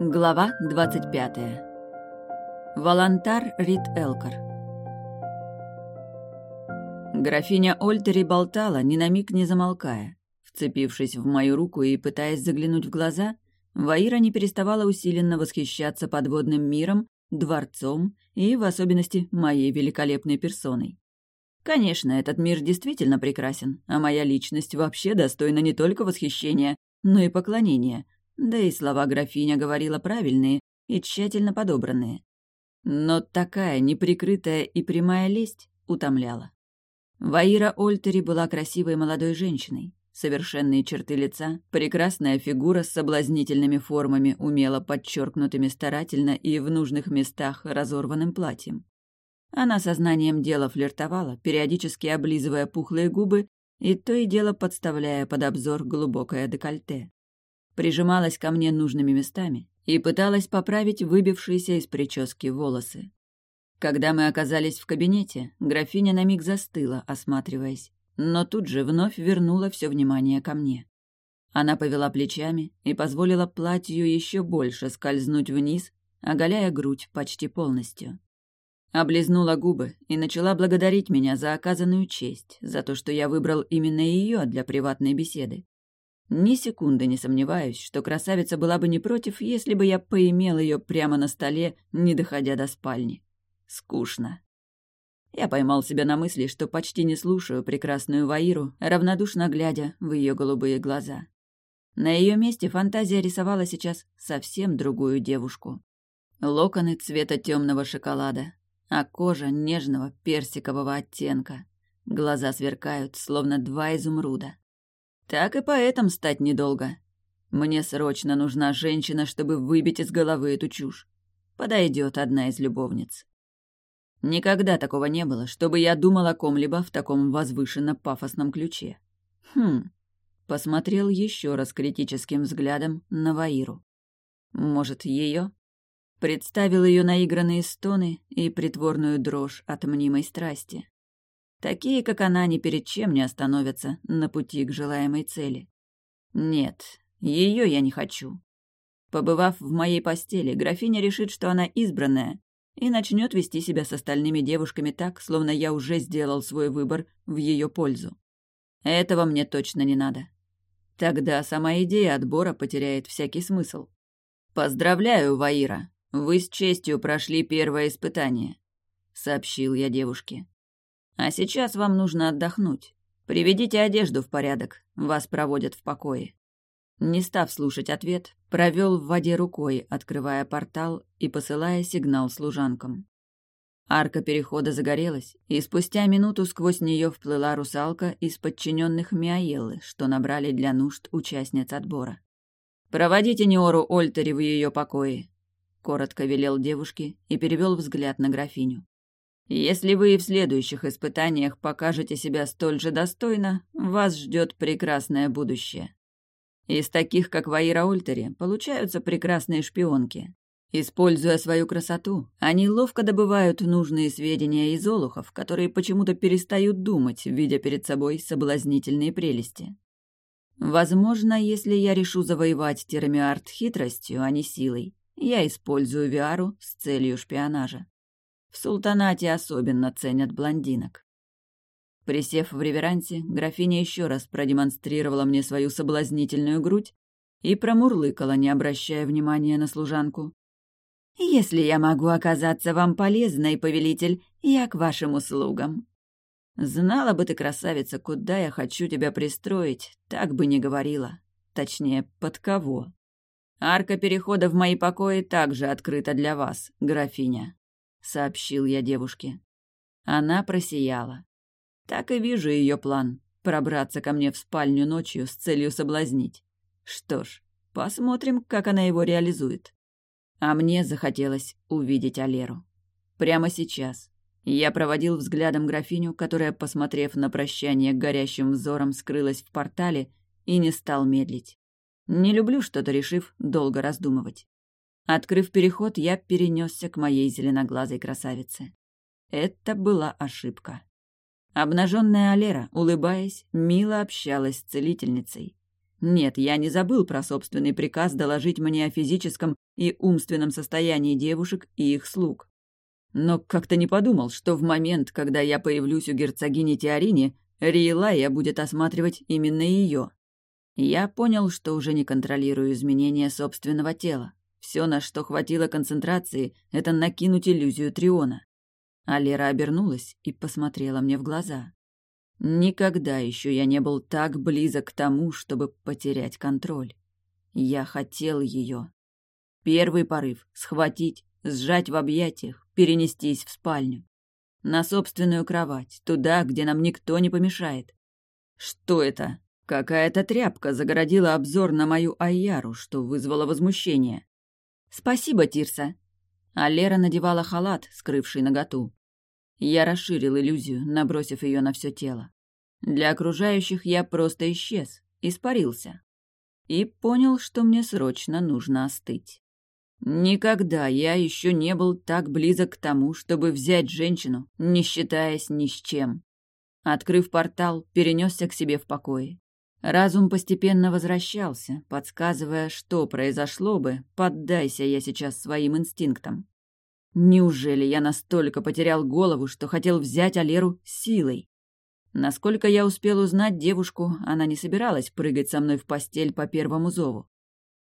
Глава 25. Волонтар Рид Элкар. Графиня Ольтери болтала, ни на миг не замолкая. Вцепившись в мою руку и пытаясь заглянуть в глаза, Ваира не переставала усиленно восхищаться подводным миром, дворцом и, в особенности, моей великолепной персоной. Конечно, этот мир действительно прекрасен, а моя личность вообще достойна не только восхищения, но и поклонения — да и слова графиня говорила правильные и тщательно подобранные. Но такая неприкрытая и прямая лесть утомляла. Ваира Ольтери была красивой молодой женщиной. Совершенные черты лица, прекрасная фигура с соблазнительными формами, умело подчеркнутыми старательно и в нужных местах разорванным платьем. Она сознанием дела флиртовала, периодически облизывая пухлые губы и то и дело подставляя под обзор глубокое декольте прижималась ко мне нужными местами и пыталась поправить выбившиеся из прически волосы. Когда мы оказались в кабинете, графиня на миг застыла, осматриваясь, но тут же вновь вернула все внимание ко мне. Она повела плечами и позволила платью еще больше скользнуть вниз, оголяя грудь почти полностью. Облизнула губы и начала благодарить меня за оказанную честь, за то, что я выбрал именно ее для приватной беседы. Ни секунды не сомневаюсь, что красавица была бы не против, если бы я поимел ее прямо на столе, не доходя до спальни. Скучно. Я поймал себя на мысли, что почти не слушаю прекрасную Ваиру, равнодушно глядя в ее голубые глаза. На ее месте фантазия рисовала сейчас совсем другую девушку. Локоны цвета темного шоколада, а кожа нежного персикового оттенка. Глаза сверкают, словно два изумруда. Так и поэтом стать недолго. Мне срочно нужна женщина, чтобы выбить из головы эту чушь. Подойдет одна из любовниц. Никогда такого не было, чтобы я думал о ком-либо в таком возвышенно-пафосном ключе. Хм. Посмотрел еще раз критическим взглядом на Ваиру. Может, ее? Представил ее наигранные стоны и притворную дрожь от мнимой страсти. Такие, как она, ни перед чем не остановятся на пути к желаемой цели. Нет, ее я не хочу. Побывав в моей постели, графиня решит, что она избранная, и начнет вести себя с остальными девушками так, словно я уже сделал свой выбор в ее пользу. Этого мне точно не надо. Тогда сама идея отбора потеряет всякий смысл. «Поздравляю, Ваира! Вы с честью прошли первое испытание», — сообщил я девушке. А сейчас вам нужно отдохнуть. Приведите одежду в порядок, вас проводят в покое». Не став слушать ответ, провел в воде рукой, открывая портал и посылая сигнал служанкам. Арка перехода загорелась, и спустя минуту сквозь нее вплыла русалка из подчиненных Миаеллы, что набрали для нужд участниц отбора. «Проводите Неору Ольтери в ее покое», — коротко велел девушке и перевел взгляд на графиню. Если вы и в следующих испытаниях покажете себя столь же достойно, вас ждет прекрасное будущее. Из таких, как Ваира Ольтери, получаются прекрасные шпионки. Используя свою красоту, они ловко добывают нужные сведения из олухов, которые почему-то перестают думать, видя перед собой соблазнительные прелести. Возможно, если я решу завоевать Терамиарт хитростью, а не силой, я использую Виару с целью шпионажа. В султанате особенно ценят блондинок. Присев в реверансе, графиня еще раз продемонстрировала мне свою соблазнительную грудь и промурлыкала, не обращая внимания на служанку. «Если я могу оказаться вам полезной, повелитель, я к вашим услугам». «Знала бы ты, красавица, куда я хочу тебя пристроить, так бы не говорила. Точнее, под кого. Арка перехода в мои покои также открыта для вас, графиня». — сообщил я девушке. Она просияла. Так и вижу ее план — пробраться ко мне в спальню ночью с целью соблазнить. Что ж, посмотрим, как она его реализует. А мне захотелось увидеть Алеру. Прямо сейчас. Я проводил взглядом графиню, которая, посмотрев на прощание горящим взором, скрылась в портале и не стал медлить. Не люблю что-то решив долго раздумывать. Открыв переход, я перенесся к моей зеленоглазой красавице. Это была ошибка. Обнаженная Алера, улыбаясь, мило общалась с целительницей. Нет, я не забыл про собственный приказ доложить мне о физическом и умственном состоянии девушек и их слуг. Но как-то не подумал, что в момент, когда я появлюсь у герцогини Теорини, Риелая будет осматривать именно ее. Я понял, что уже не контролирую изменения собственного тела. Все, на что хватило концентрации, это накинуть иллюзию Триона. А Лера обернулась и посмотрела мне в глаза. Никогда еще я не был так близок к тому, чтобы потерять контроль. Я хотел ее. Первый порыв — схватить, сжать в объятиях, перенестись в спальню. На собственную кровать, туда, где нам никто не помешает. Что это? Какая-то тряпка загородила обзор на мою Айяру, что вызвало возмущение. «Спасибо, Тирса». А Лера надевала халат, скрывший наготу. Я расширил иллюзию, набросив ее на все тело. Для окружающих я просто исчез, испарился. И понял, что мне срочно нужно остыть. Никогда я еще не был так близок к тому, чтобы взять женщину, не считаясь ни с чем. Открыв портал, перенесся к себе в покое. Разум постепенно возвращался, подсказывая, что произошло бы, поддайся я сейчас своим инстинктам. Неужели я настолько потерял голову, что хотел взять Алеру силой? Насколько я успел узнать девушку, она не собиралась прыгать со мной в постель по первому зову.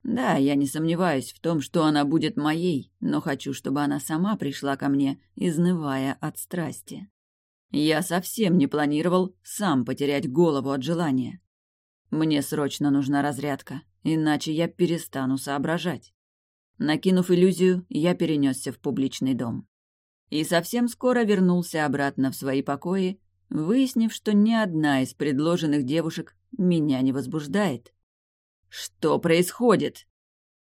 Да, я не сомневаюсь в том, что она будет моей, но хочу, чтобы она сама пришла ко мне, изнывая от страсти. Я совсем не планировал сам потерять голову от желания. Мне срочно нужна разрядка, иначе я перестану соображать. Накинув иллюзию, я перенесся в публичный дом. И совсем скоро вернулся обратно в свои покои, выяснив, что ни одна из предложенных девушек меня не возбуждает. «Что происходит?»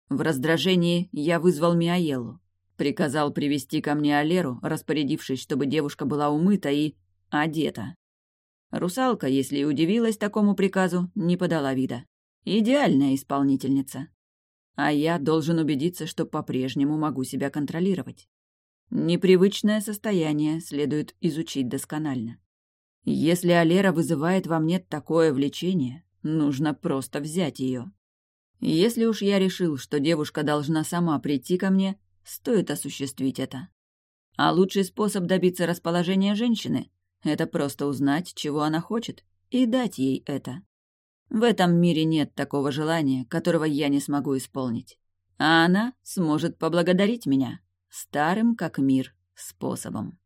В раздражении я вызвал Миаелу. Приказал привести ко мне Алеру, распорядившись, чтобы девушка была умыта и одета. Русалка, если и удивилась такому приказу, не подала вида. Идеальная исполнительница. А я должен убедиться, что по-прежнему могу себя контролировать. Непривычное состояние следует изучить досконально. Если Алера вызывает во мне такое влечение, нужно просто взять ее. Если уж я решил, что девушка должна сама прийти ко мне, стоит осуществить это. А лучший способ добиться расположения женщины — это просто узнать, чего она хочет, и дать ей это. В этом мире нет такого желания, которого я не смогу исполнить. А она сможет поблагодарить меня старым как мир способом.